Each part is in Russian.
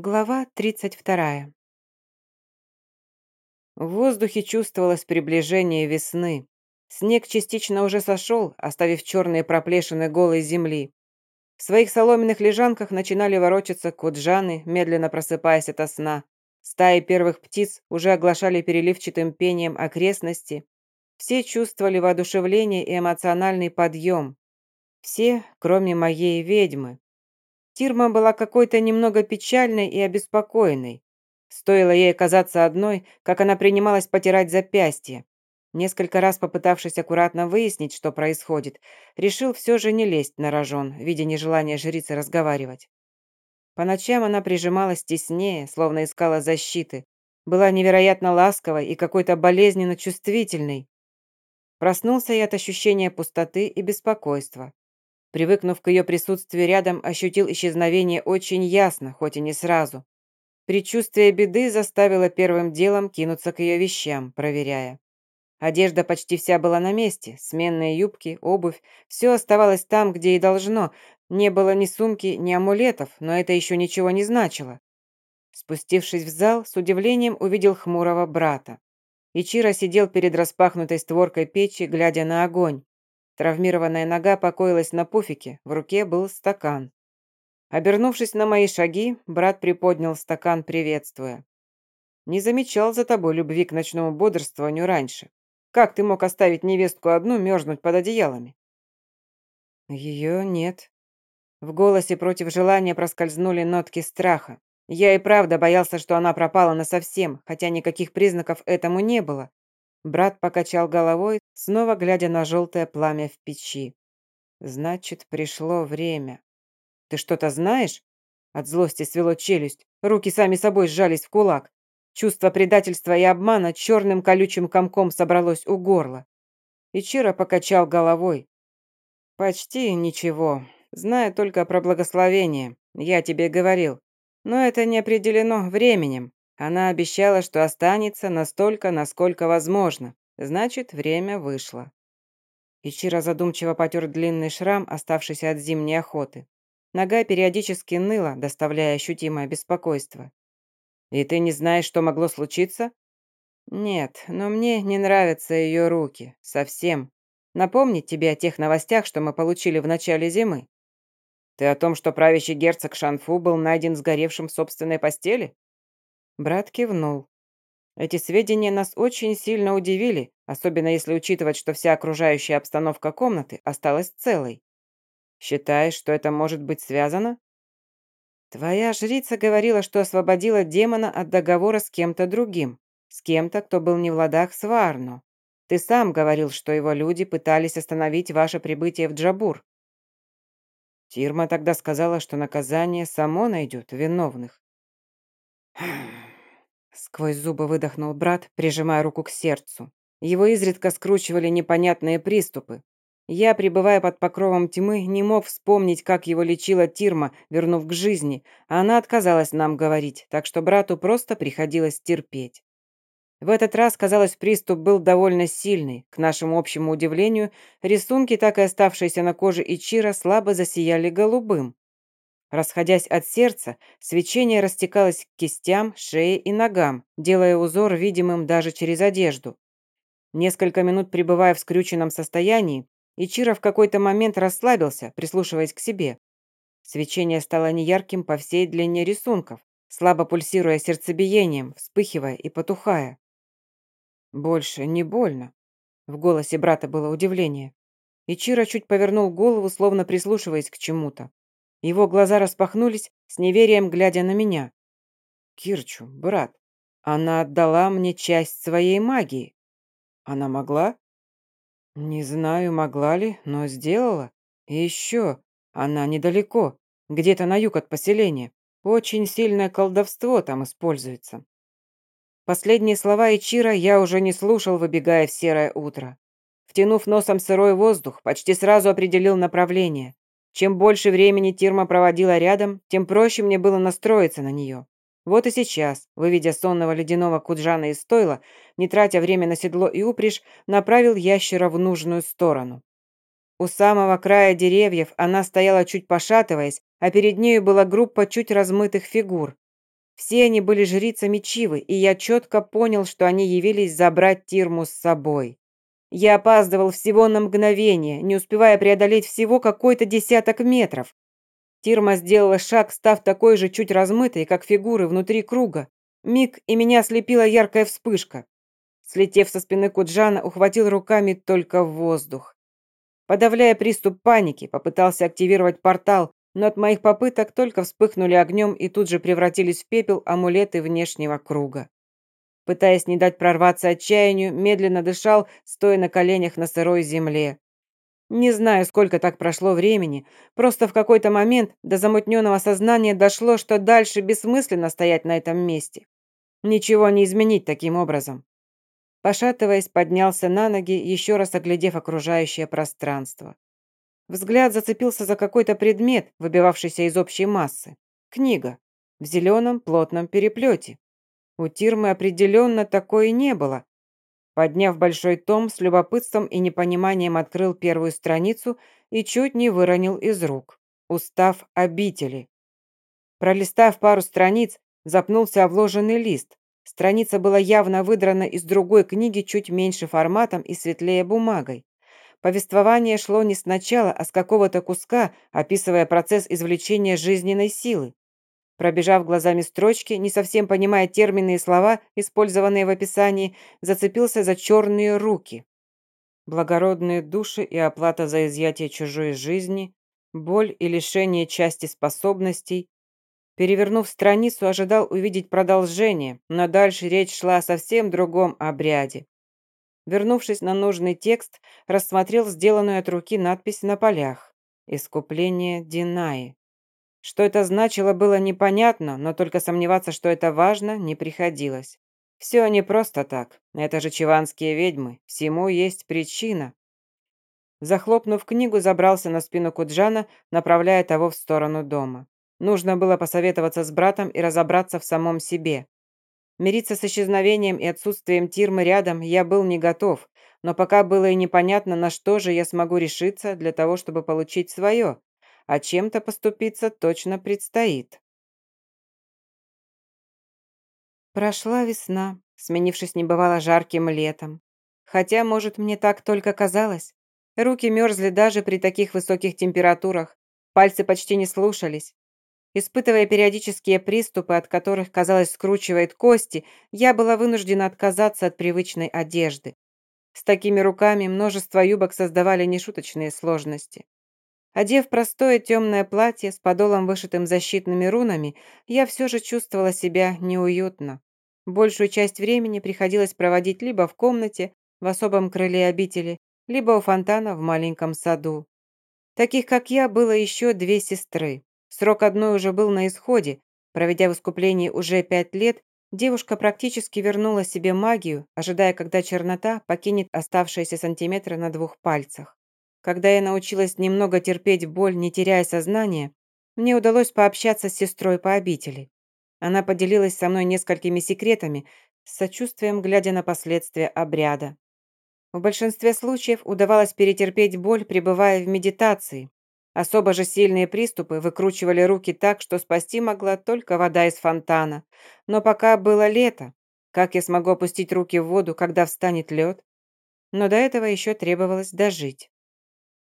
Глава 32. В воздухе чувствовалось приближение весны. Снег частично уже сошел, оставив черные проплешины голой земли. В своих соломенных лежанках начинали ворочаться куджаны, медленно просыпаясь ото сна. Стаи первых птиц уже оглашали переливчатым пением окрестности. Все чувствовали воодушевление и эмоциональный подъем. Все, кроме моей ведьмы. Тирма была какой-то немного печальной и обеспокоенной. Стоило ей оказаться одной, как она принималась потирать запястье. Несколько раз попытавшись аккуратно выяснить, что происходит, решил все же не лезть на рожон, видя нежелание жрицы разговаривать. По ночам она прижималась теснее, словно искала защиты. Была невероятно ласковой и какой-то болезненно чувствительной. Проснулся я от ощущения пустоты и беспокойства. Привыкнув к ее присутствию рядом, ощутил исчезновение очень ясно, хоть и не сразу. Предчувствие беды заставило первым делом кинуться к ее вещам, проверяя. Одежда почти вся была на месте, сменные юбки, обувь, все оставалось там, где и должно. Не было ни сумки, ни амулетов, но это еще ничего не значило. Спустившись в зал, с удивлением увидел хмурого брата. Ичиро сидел перед распахнутой створкой печи, глядя на огонь. Травмированная нога покоилась на пуфике, в руке был стакан. Обернувшись на мои шаги, брат приподнял стакан, приветствуя. «Не замечал за тобой любви к ночному бодрствованию раньше. Как ты мог оставить невестку одну мерзнуть под одеялами?» «Ее нет». В голосе против желания проскользнули нотки страха. Я и правда боялся, что она пропала насовсем, хотя никаких признаков этому не было. Брат покачал головой, снова глядя на желтое пламя в печи. «Значит, пришло время. Ты что-то знаешь?» От злости свело челюсть, руки сами собой сжались в кулак. Чувство предательства и обмана черным колючим комком собралось у горла. Ичиро покачал головой. «Почти ничего. Знаю только про благословение. Я тебе говорил. Но это не определено временем. Она обещала, что останется настолько, насколько возможно. Значит, время вышло. Ичиро задумчиво потер длинный шрам, оставшийся от зимней охоты. Нога периодически ныла, доставляя ощутимое беспокойство. «И ты не знаешь, что могло случиться?» «Нет, но мне не нравятся ее руки. Совсем. Напомнить тебе о тех новостях, что мы получили в начале зимы?» «Ты о том, что правящий герцог Шанфу был найден сгоревшим в собственной постели?» Брат кивнул. Эти сведения нас очень сильно удивили, особенно если учитывать, что вся окружающая обстановка комнаты осталась целой. Считаешь, что это может быть связано? Твоя жрица говорила, что освободила демона от договора с кем-то другим, с кем-то, кто был не в ладах с Варну. Ты сам говорил, что его люди пытались остановить ваше прибытие в Джабур. Тирма тогда сказала, что наказание само найдет виновных. Сквозь зубы выдохнул брат, прижимая руку к сердцу. Его изредка скручивали непонятные приступы. Я, пребывая под покровом тьмы, не мог вспомнить, как его лечила Тирма, вернув к жизни, а она отказалась нам говорить, так что брату просто приходилось терпеть. В этот раз, казалось, приступ был довольно сильный. К нашему общему удивлению, рисунки, так и оставшиеся на коже Ичира, слабо засияли голубым. Расходясь от сердца, свечение растекалось к кистям, шее и ногам, делая узор видимым даже через одежду. Несколько минут пребывая в скрюченном состоянии, Ичиро в какой-то момент расслабился, прислушиваясь к себе. Свечение стало неярким по всей длине рисунков, слабо пульсируя сердцебиением, вспыхивая и потухая. «Больше не больно», — в голосе брата было удивление. Ичиро чуть повернул голову, словно прислушиваясь к чему-то. Его глаза распахнулись, с неверием глядя на меня. «Кирчу, брат, она отдала мне часть своей магии. Она могла?» «Не знаю, могла ли, но сделала. И еще, она недалеко, где-то на юг от поселения. Очень сильное колдовство там используется». Последние слова Ичира я уже не слушал, выбегая в серое утро. Втянув носом сырой воздух, почти сразу определил направление. Чем больше времени Тирма проводила рядом, тем проще мне было настроиться на нее. Вот и сейчас, выведя сонного ледяного куджана из стойла, не тратя время на седло и упряжь, направил ящера в нужную сторону. У самого края деревьев она стояла чуть пошатываясь, а перед нею была группа чуть размытых фигур. Все они были жрицами Чивы, и я четко понял, что они явились забрать Тирму с собой. Я опаздывал всего на мгновение, не успевая преодолеть всего какой-то десяток метров. Тирма сделала шаг, став такой же чуть размытой, как фигуры внутри круга. Миг, и меня ослепила яркая вспышка. Слетев со спины Куджана, ухватил руками только воздух. Подавляя приступ паники, попытался активировать портал, но от моих попыток только вспыхнули огнем и тут же превратились в пепел амулеты внешнего круга. Пытаясь не дать прорваться отчаянию, медленно дышал, стоя на коленях на сырой земле. Не знаю, сколько так прошло времени, просто в какой-то момент до замутненного сознания дошло, что дальше бессмысленно стоять на этом месте. Ничего не изменить таким образом. Пошатываясь, поднялся на ноги, еще раз оглядев окружающее пространство. Взгляд зацепился за какой-то предмет, выбивавшийся из общей массы. Книга. В зеленом плотном переплете. У Тирмы определенно такой и не было. Подняв большой том, с любопытством и непониманием открыл первую страницу и чуть не выронил из рук. Устав обители. Пролистав пару страниц, запнулся о вложенный лист. Страница была явно выдрана из другой книги чуть меньше форматом и светлее бумагой. Повествование шло не сначала, а с какого-то куска, описывая процесс извлечения жизненной силы. Пробежав глазами строчки, не совсем понимая термины и слова, использованные в описании, зацепился за черные руки. Благородные души и оплата за изъятие чужой жизни, боль и лишение части способностей. Перевернув страницу, ожидал увидеть продолжение, но дальше речь шла о совсем другом обряде. Вернувшись на нужный текст, рассмотрел сделанную от руки надпись на полях «Искупление Динаи». Что это значило, было непонятно, но только сомневаться, что это важно, не приходилось. Все не просто так. Это же чиванские ведьмы. Всему есть причина. Захлопнув книгу, забрался на спину Куджана, направляя того в сторону дома. Нужно было посоветоваться с братом и разобраться в самом себе. Мириться с исчезновением и отсутствием Тирмы рядом я был не готов, но пока было и непонятно, на что же я смогу решиться для того, чтобы получить свое, а чем-то поступиться точно предстоит. Прошла весна, сменившись небывало жарким летом. Хотя, может, мне так только казалось. Руки мерзли даже при таких высоких температурах, пальцы почти не слушались. Испытывая периодические приступы, от которых, казалось, скручивает кости, я была вынуждена отказаться от привычной одежды. С такими руками множество юбок создавали нешуточные сложности. Одев простое темное платье с подолом, вышитым защитными рунами, я все же чувствовала себя неуютно. Большую часть времени приходилось проводить либо в комнате, в особом крыле обители, либо у фонтана в маленьком саду. Таких, как я, было еще две сестры. Срок одной уже был на исходе. Проведя в искуплении уже пять лет, девушка практически вернула себе магию, ожидая, когда чернота покинет оставшиеся сантиметры на двух пальцах. Когда я научилась немного терпеть боль, не теряя сознания, мне удалось пообщаться с сестрой по обители. Она поделилась со мной несколькими секретами, с сочувствием глядя на последствия обряда. В большинстве случаев удавалось перетерпеть боль, пребывая в медитации, Особо же сильные приступы выкручивали руки так, что спасти могла только вода из фонтана. Но пока было лето, как я смогу опустить руки в воду, когда встанет лед? Но до этого еще требовалось дожить.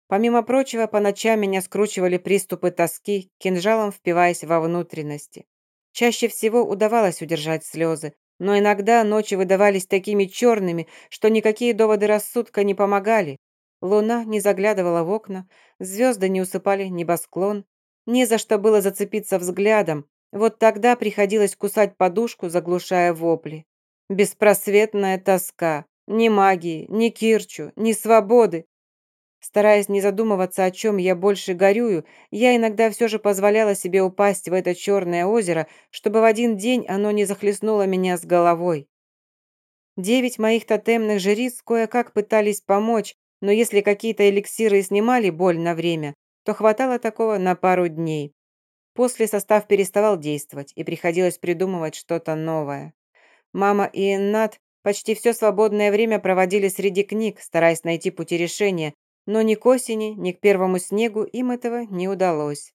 Помимо прочего, по ночам меня скручивали приступы тоски, кинжалом впиваясь во внутренности. Чаще всего удавалось удержать слезы, но иногда ночи выдавались такими черными, что никакие доводы рассудка не помогали, Луна не заглядывала в окна, звезды не усыпали небосклон. Не за что было зацепиться взглядом. Вот тогда приходилось кусать подушку, заглушая вопли. Беспросветная тоска. Ни магии, ни кирчу, ни свободы. Стараясь не задумываться, о чем я больше горюю, я иногда все же позволяла себе упасть в это черное озеро, чтобы в один день оно не захлестнуло меня с головой. Девять моих тотемных жриц кое-как пытались помочь, но если какие-то эликсиры снимали боль на время, то хватало такого на пару дней. После состав переставал действовать, и приходилось придумывать что-то новое. Мама и Эннат почти все свободное время проводили среди книг, стараясь найти пути решения, но ни к осени, ни к первому снегу им этого не удалось.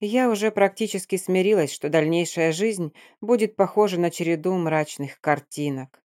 Я уже практически смирилась, что дальнейшая жизнь будет похожа на череду мрачных картинок.